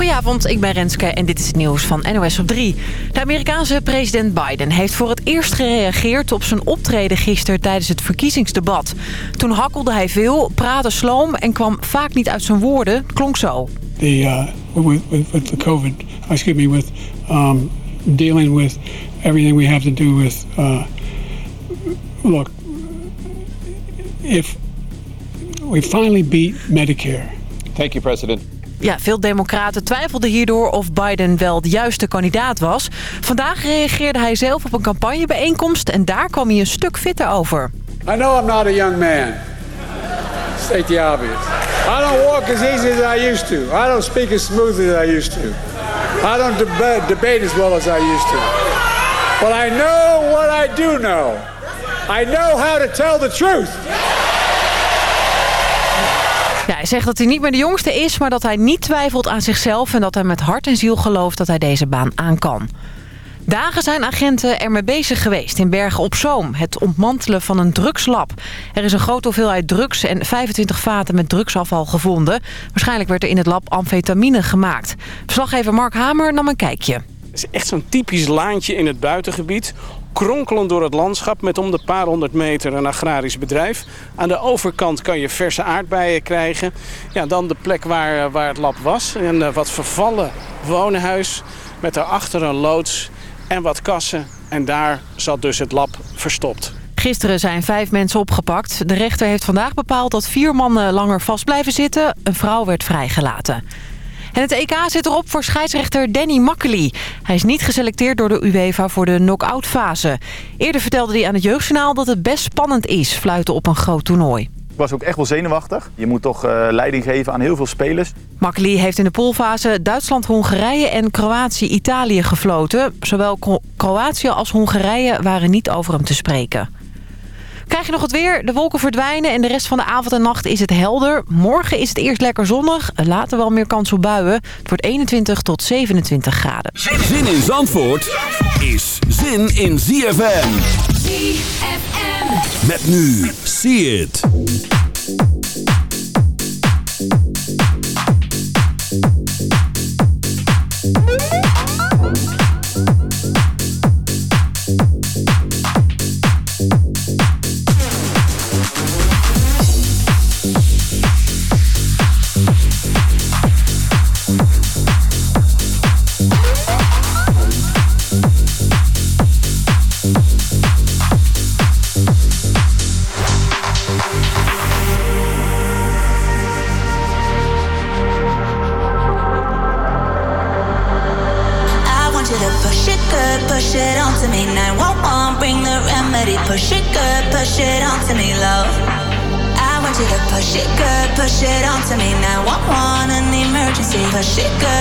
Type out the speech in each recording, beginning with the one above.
Goedenavond, ik ben Renske en dit is het nieuws van NOS op 3. De Amerikaanse president Biden heeft voor het eerst gereageerd op zijn optreden gisteren tijdens het verkiezingsdebat. Toen hakkelde hij veel, praatte sloom en kwam vaak niet uit zijn woorden. Klonk zo. The, uh, with, with, with the COVID, excuse me, with um, dealing with everything we have to do with, uh, look, if we finally beat Medicare. Thank you, President. Ja, veel democraten twijfelden hierdoor of Biden wel de juiste kandidaat was. Vandaag reageerde hij zelf op een campagnebijeenkomst en daar kwam hij een stuk fitter over. I know I'm not a young man. State the obvious. I don't walk as easy as I used to. I don't speak as smooth as I used to. I don't deba debate as well as I used to. But I know what I do know. I know how to tell the truth. Hij zegt dat hij niet meer de jongste is, maar dat hij niet twijfelt aan zichzelf... en dat hij met hart en ziel gelooft dat hij deze baan aan kan. Dagen zijn agenten ermee bezig geweest in Bergen op Zoom. Het ontmantelen van een drugslab. Er is een grote hoeveelheid drugs en 25 vaten met drugsafval gevonden. Waarschijnlijk werd er in het lab amfetamine gemaakt. Verslaggever Mark Hamer nam een kijkje. Het is echt zo'n typisch laantje in het buitengebied. Kronkelend door het landschap met om de paar honderd meter een agrarisch bedrijf. Aan de overkant kan je verse aardbeien krijgen. Ja, dan de plek waar, waar het lab was. Een uh, wat vervallen woonhuis met daarachter een loods en wat kassen. En daar zat dus het lab verstopt. Gisteren zijn vijf mensen opgepakt. De rechter heeft vandaag bepaald dat vier mannen langer vast blijven zitten. Een vrouw werd vrijgelaten. En het EK zit erop voor scheidsrechter Danny Makkely. Hij is niet geselecteerd door de UEFA voor de knock-out fase. Eerder vertelde hij aan het Jeugdjournaal dat het best spannend is... fluiten op een groot toernooi. Ik was ook echt wel zenuwachtig. Je moet toch uh, leiding geven aan heel veel spelers. Makkely heeft in de poolfase Duitsland, Hongarije en Kroatië, Italië gefloten. Zowel Kroatië als Hongarije waren niet over hem te spreken. Krijg je nog het weer? De wolken verdwijnen en de rest van de avond en nacht is het helder. Morgen is het eerst lekker zonnig. Later wel meer kans op buien. Het wordt 21 tot 27 graden. Zin in Zandvoort is zin in ZFM. ZFM. Met nu. See it. Emergency push it good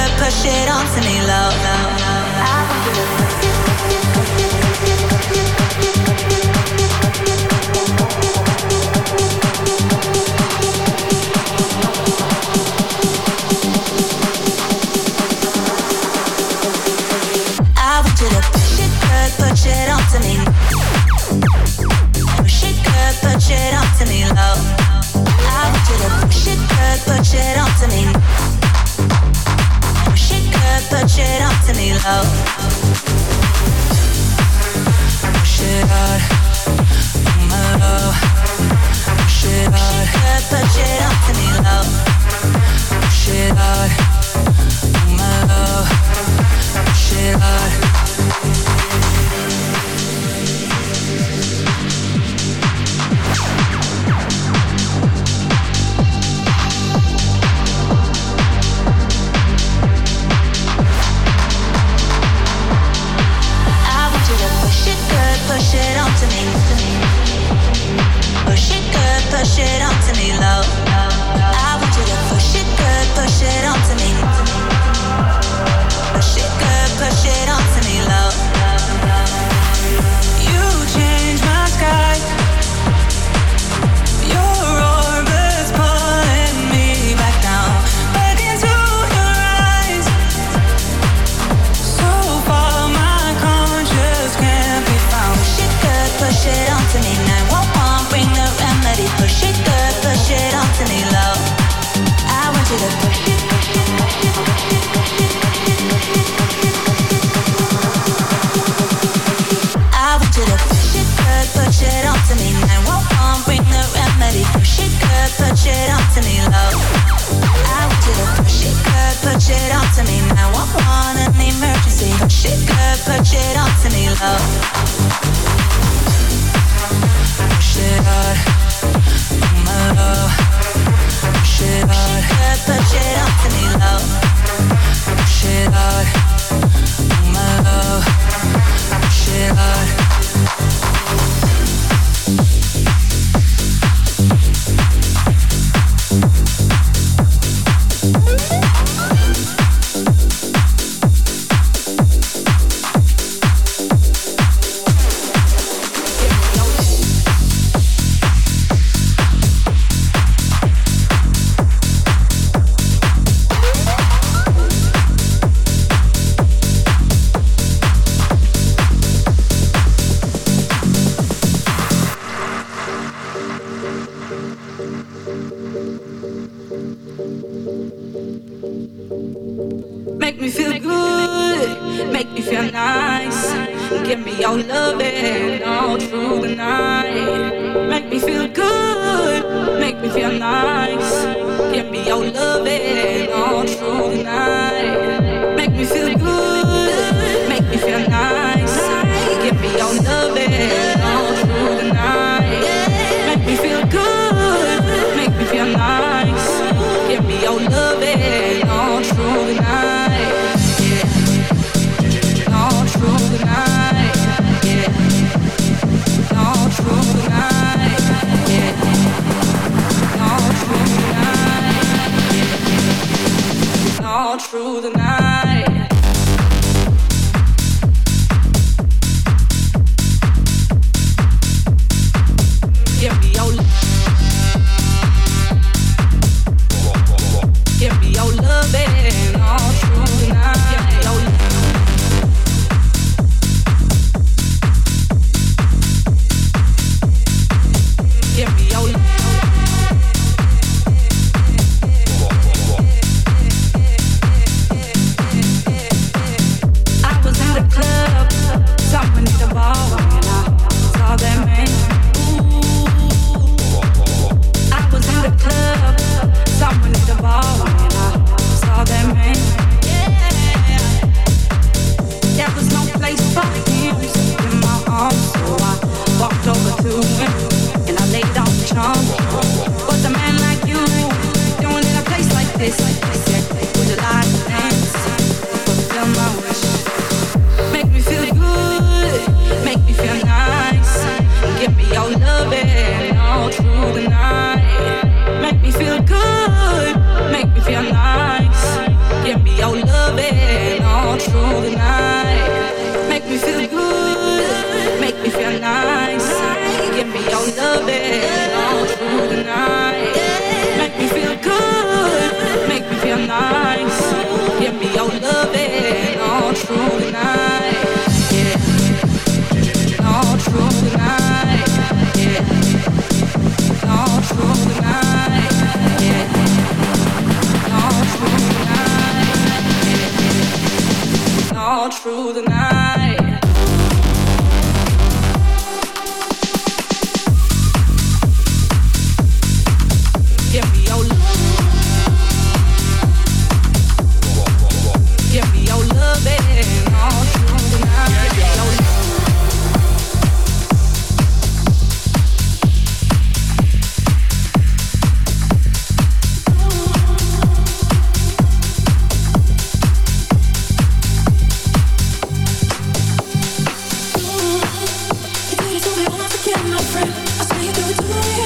different I see you through it to me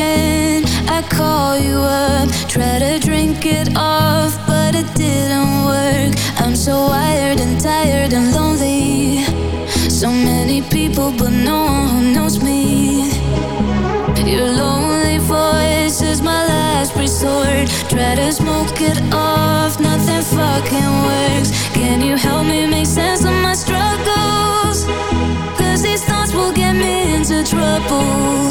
again. I call you up, try to drink it off, but it didn't work. I'm so wired and tired and lonely. So many people, but no one who knows me. Your lonely voice is my last resort. Try to smoke it off, nothing fucking works. Can you help me make sense of my struggles? Cause these thoughts will get me into trouble.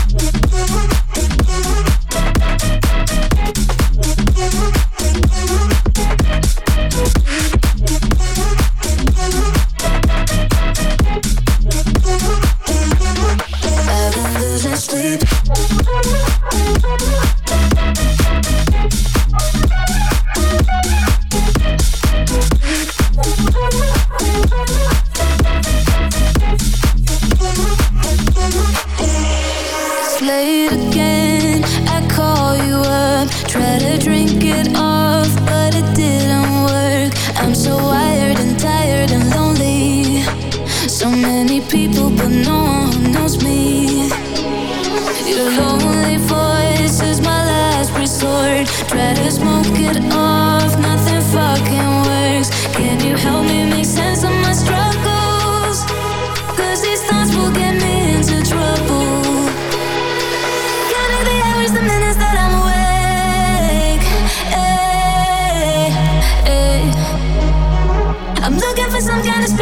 some kind of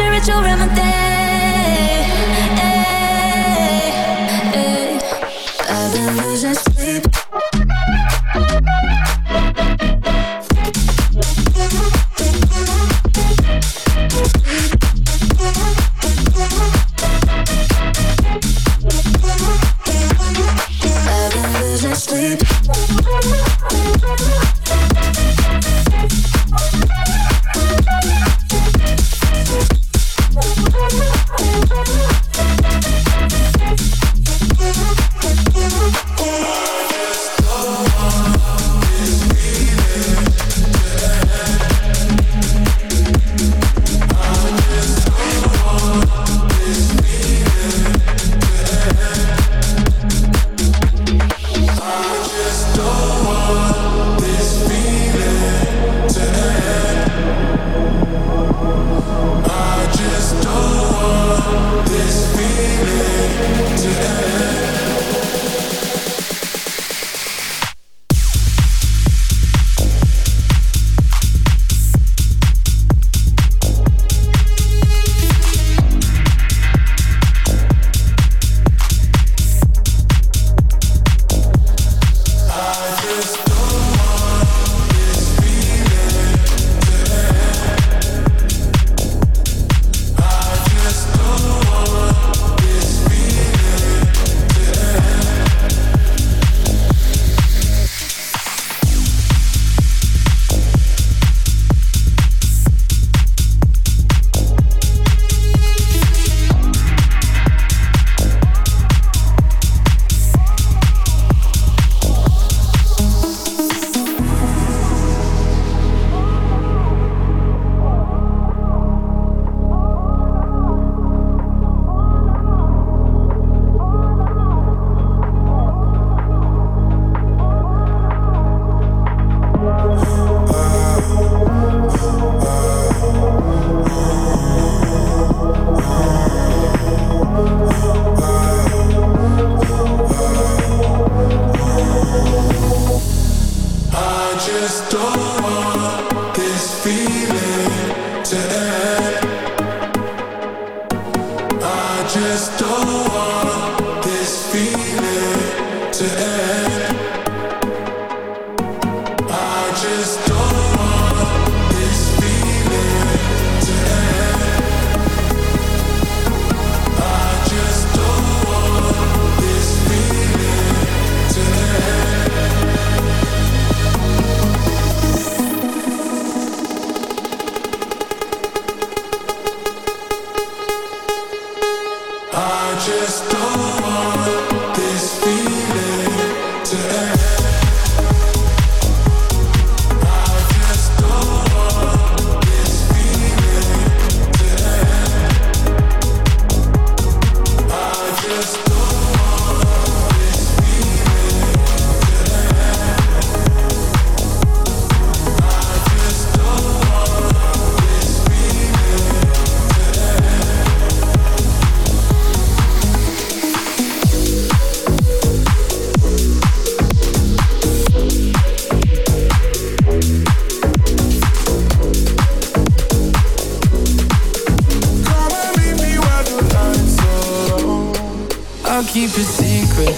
keep it secret.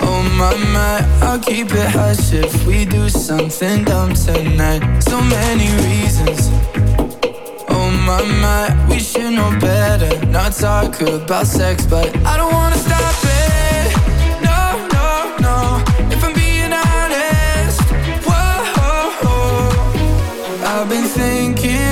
Oh my my, I'll keep it hush if we do something dumb tonight. So many reasons. Oh my my, we should know better. Not talk about sex, but I don't wanna stop it. No, no, no. If I'm being honest, whoa. I've been thinking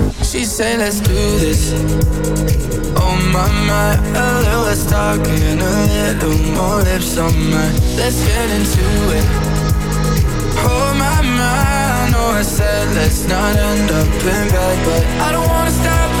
She say let's do this. Oh my my, a little less talking, a little more lips on mine. Let's get into it. Oh my my, I know I said let's not end up in bed, but I don't wanna stop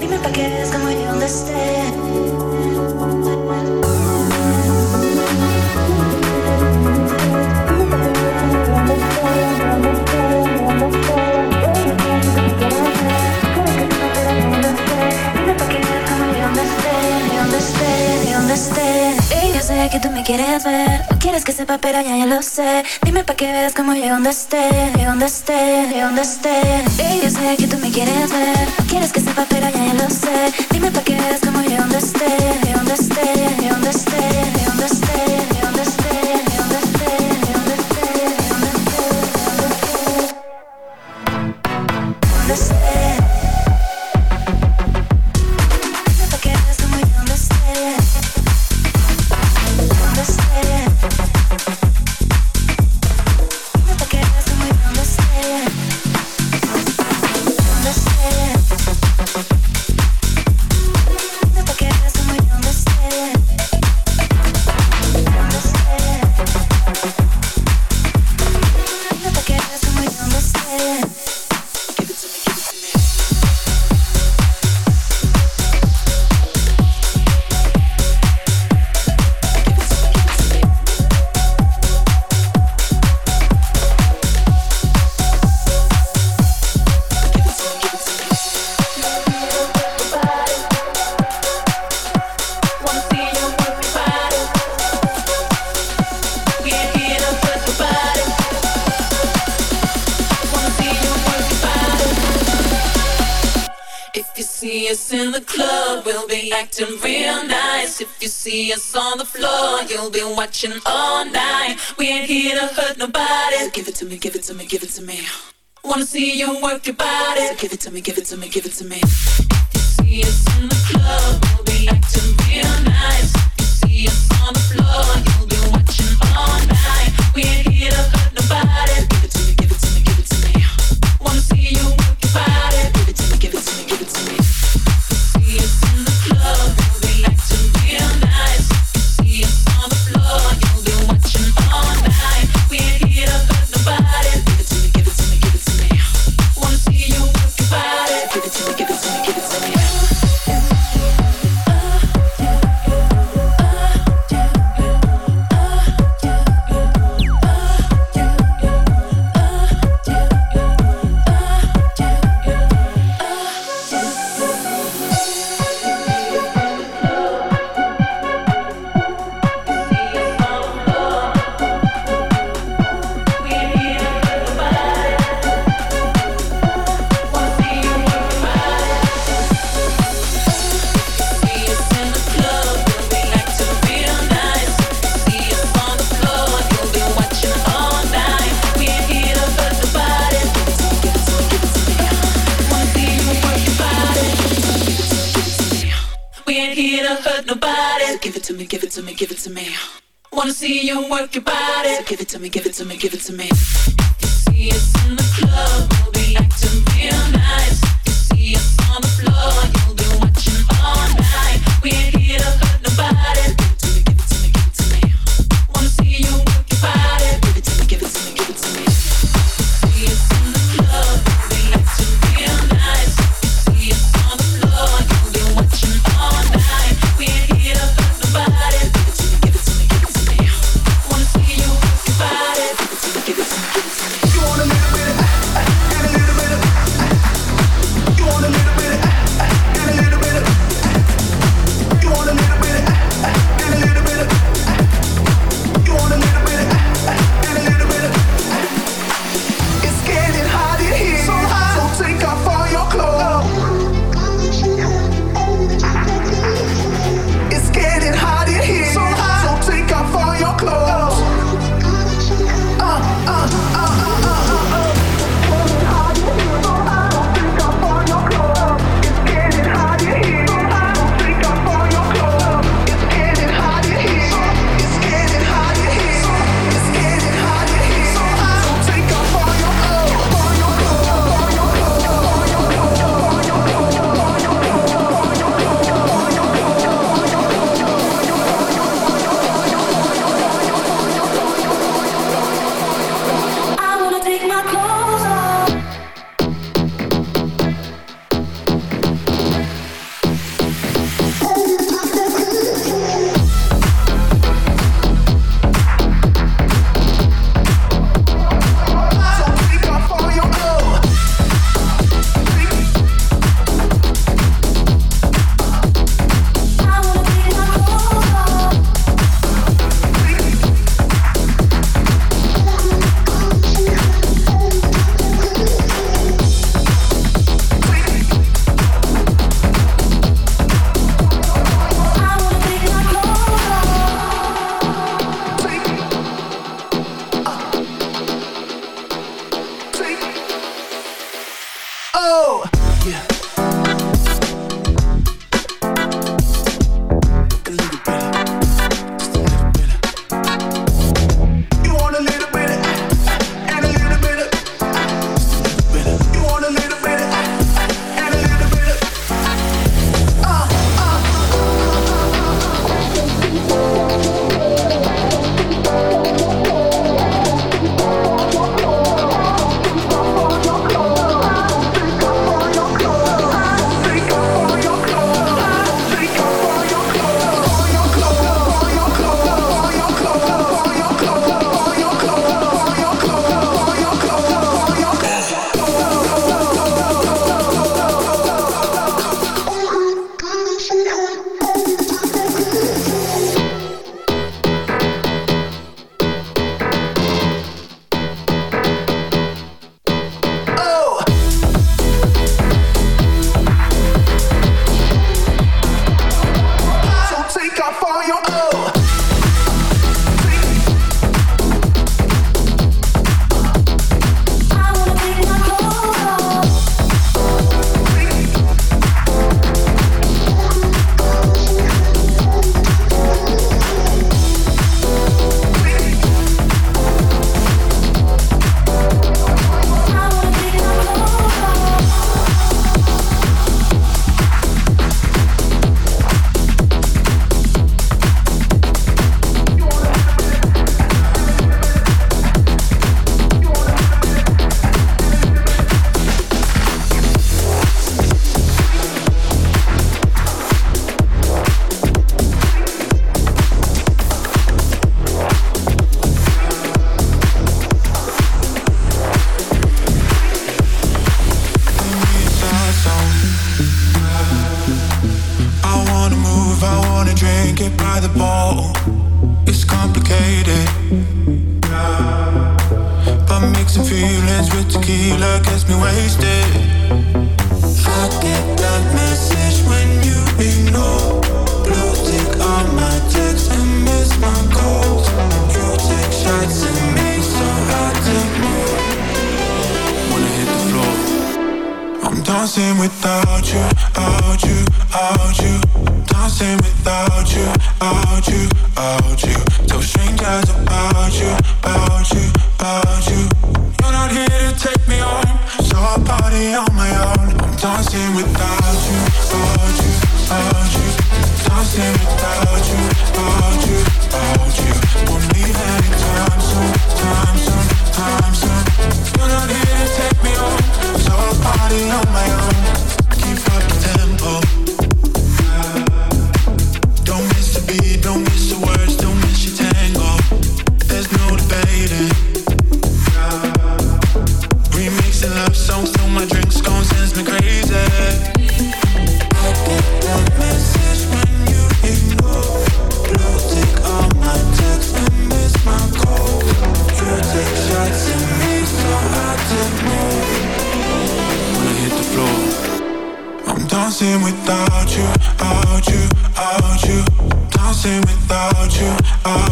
Dime pa' qué es como y dónde esté. sé que tú me quieres ver. Quieres que sepa, pero ya, ya lo sé. Dime pa' que veas como yo donde esté, Y donde esté, donde esté. Y yo sé que tú me quieres ver. Quieres que sepa, pero ya, ya lo sé. Dime pa' que veas como yo donde esté. all You'll be watching all night. We ain't here to hurt nobody. So give it to me, give it to me, give it to me. Wanna see you work your body. So give it to me, give it to me, give it to me. See us in the club, we'll be acting real nice. me. Wanna see you work your body. So give it to me, give it to me, give it to me. You see us in the club, we'll be acting real nice.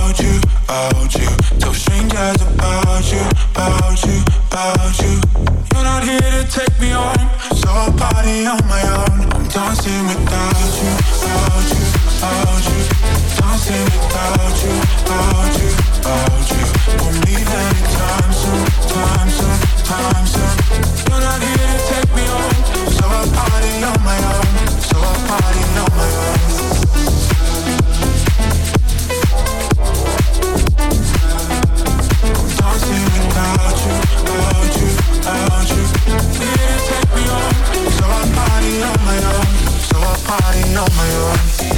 about you. Tell strangers about you, about you, about you. You're not here to take me on, so I party on my own. I'm dancing without you, about you, about you. Dancing without you, about you, about you. Won't leave anytime soon, time soon, time soon. You're not here to take me on, so I party on my own, so I party on my own. party on my own. So I party on my own.